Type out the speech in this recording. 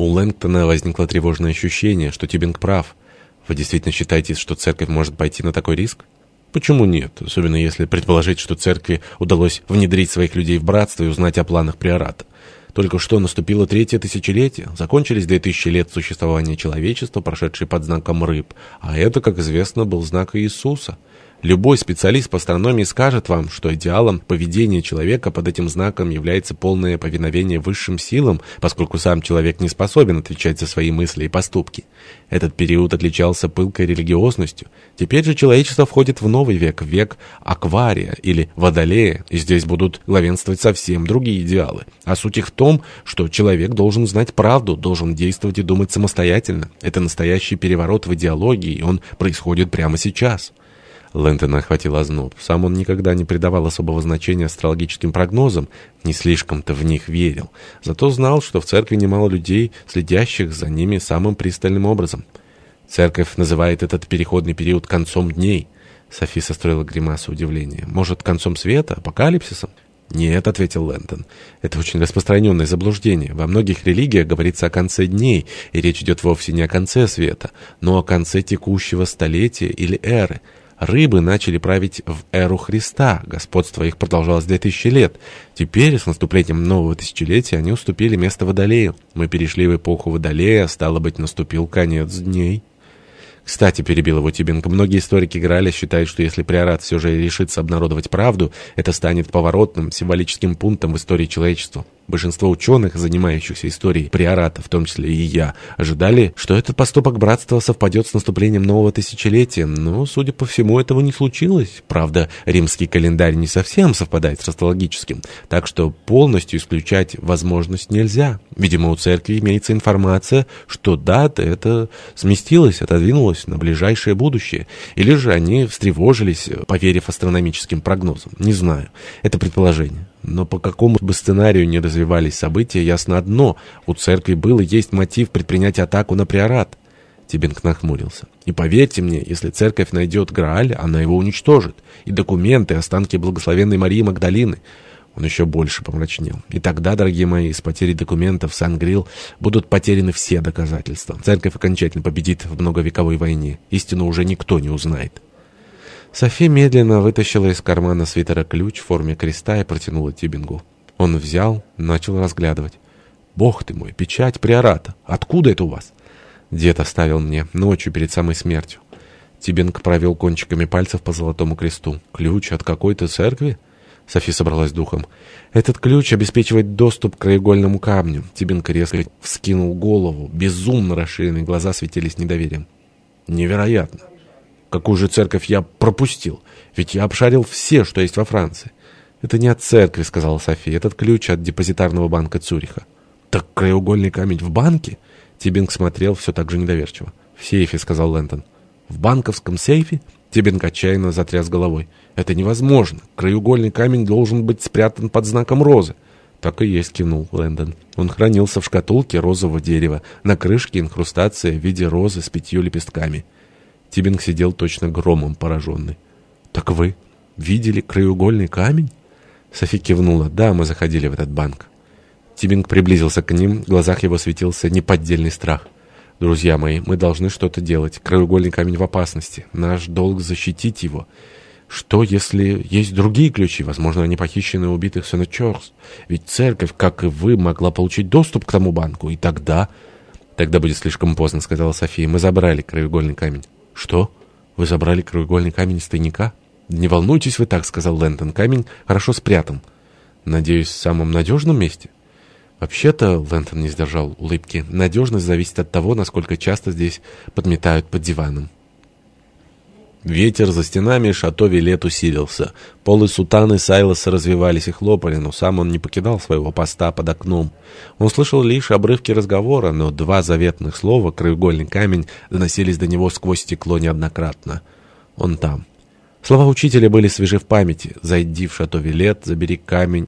У Лэнгтона возникло тревожное ощущение, что Тюбинг прав. Вы действительно считаете, что церковь может пойти на такой риск? Почему нет? Особенно если предположить, что церкви удалось внедрить своих людей в братство и узнать о планах приората. Только что наступило третье тысячелетие, закончились две тысячи лет существования человечества, прошедшие под знаком рыб, а это, как известно, был знак Иисуса – Любой специалист по астрономии скажет вам, что идеалом поведения человека под этим знаком является полное повиновение высшим силам, поскольку сам человек не способен отвечать за свои мысли и поступки. Этот период отличался пылкой религиозностью. Теперь же человечество входит в новый век, век аквария или водолея, и здесь будут главенствовать совсем другие идеалы. А суть их в том, что человек должен знать правду, должен действовать и думать самостоятельно. Это настоящий переворот в идеологии, и он происходит прямо сейчас. Лэнтона охватил озноб. Сам он никогда не придавал особого значения астрологическим прогнозам, не слишком-то в них верил. Зато знал, что в церкви немало людей, следящих за ними самым пристальным образом. Церковь называет этот переходный период концом дней. Софи состроила гримасу удивления. Может, концом света, апокалипсисом? «Нет», — ответил Лэнтон, — «это очень распространенное заблуждение. Во многих религиях говорится о конце дней, и речь идет вовсе не о конце света, но о конце текущего столетия или эры. Рыбы начали править в эру Христа, господство их продолжалось 2000 лет. Теперь, с наступлением нового тысячелетия, они уступили место Водолею. Мы перешли в эпоху Водолея, стало быть, наступил конец дней. Кстати, перебил его Тибинг, многие историки Граля считают, что если приорат все же решится обнародовать правду, это станет поворотным, символическим пунктом в истории человечества. Большинство ученых, занимающихся историей приората, в том числе и я, ожидали, что этот поступок братства совпадет с наступлением нового тысячелетия, но, судя по всему, этого не случилось. Правда, римский календарь не совсем совпадает с астрологическим, так что полностью исключать возможность нельзя. Видимо, у церкви имеется информация, что дата эта сместилась, отодвинулась на ближайшее будущее, или же они встревожились, поверив астрономическим прогнозам. Не знаю. Это предположение. Но по какому бы сценарию не развивались события, ясно одно — у церкви был и есть мотив предпринять атаку на приорат. Тибинг нахмурился. «И поверьте мне, если церковь найдет Грааль, она его уничтожит. И документы, останки благословенной Марии Магдалины». Он еще больше помрачнел. «И тогда, дорогие мои, с потерей документов Сан-Грил будут потеряны все доказательства. Церковь окончательно победит в многовековой войне. Истину уже никто не узнает». Софи медленно вытащила из кармана свитера ключ в форме креста и протянула Тибингу. Он взял, начал разглядывать. «Бог ты мой, печать приората! Откуда это у вас?» «Дед оставил мне ночью перед самой смертью». Тибинг провел кончиками пальцев по золотому кресту. «Ключ от какой-то церкви?» Софи собралась духом. «Этот ключ обеспечивает доступ к краеугольному камню». Тибинг резко вскинул голову. Безумно расширенные глаза светились недоверием. «Невероятно! Какую же церковь я пропустил? Ведь я обшарил все, что есть во Франции. Это не от церкви, сказала София. Этот ключ от депозитарного банка Цюриха. Так краеугольный камень в банке? Тибинг смотрел все так же недоверчиво. В сейфе, сказал Лэнтон. В банковском сейфе? Тибинг отчаянно затряс головой. Это невозможно. Краеугольный камень должен быть спрятан под знаком розы. Так и есть, кивнул Лэндон. Он хранился в шкатулке розового дерева. На крышке инкрустация в виде розы с пятью лепестками. Тибинг сидел точно громом пораженный. «Так вы видели краеугольный камень?» Софи кивнула. «Да, мы заходили в этот банк». Тибинг приблизился к ним, в глазах его светился неподдельный страх. «Друзья мои, мы должны что-то делать. Краеугольный камень в опасности. Наш долг защитить его. Что, если есть другие ключи? Возможно, они похищены у убитых Сенечерс. Ведь церковь, как и вы, могла получить доступ к тому банку. И тогда...» «Тогда будет слишком поздно», — сказала София. «Мы забрали краеугольный камень». «Что? Вы забрали краеугольный камень из тайника?» «Не волнуйтесь вы так», — сказал Лэнтон. «Камень хорошо спрятан». «Надеюсь, в самом надежном месте?» «Вообще-то», — Лэнтон не сдержал улыбки, — «надежность зависит от того, насколько часто здесь подметают под диваном». Ветер за стенами шато Вилет усилился. Полы сутаны Сайлоса развивались и хлопали, но сам он не покидал своего поста под окном. Он слышал лишь обрывки разговора, но два заветных слова «краеугольный камень» доносились до него сквозь стекло неоднократно. Он там. Слова учителя были свежи в памяти. «Зайди в шато Вилет, забери камень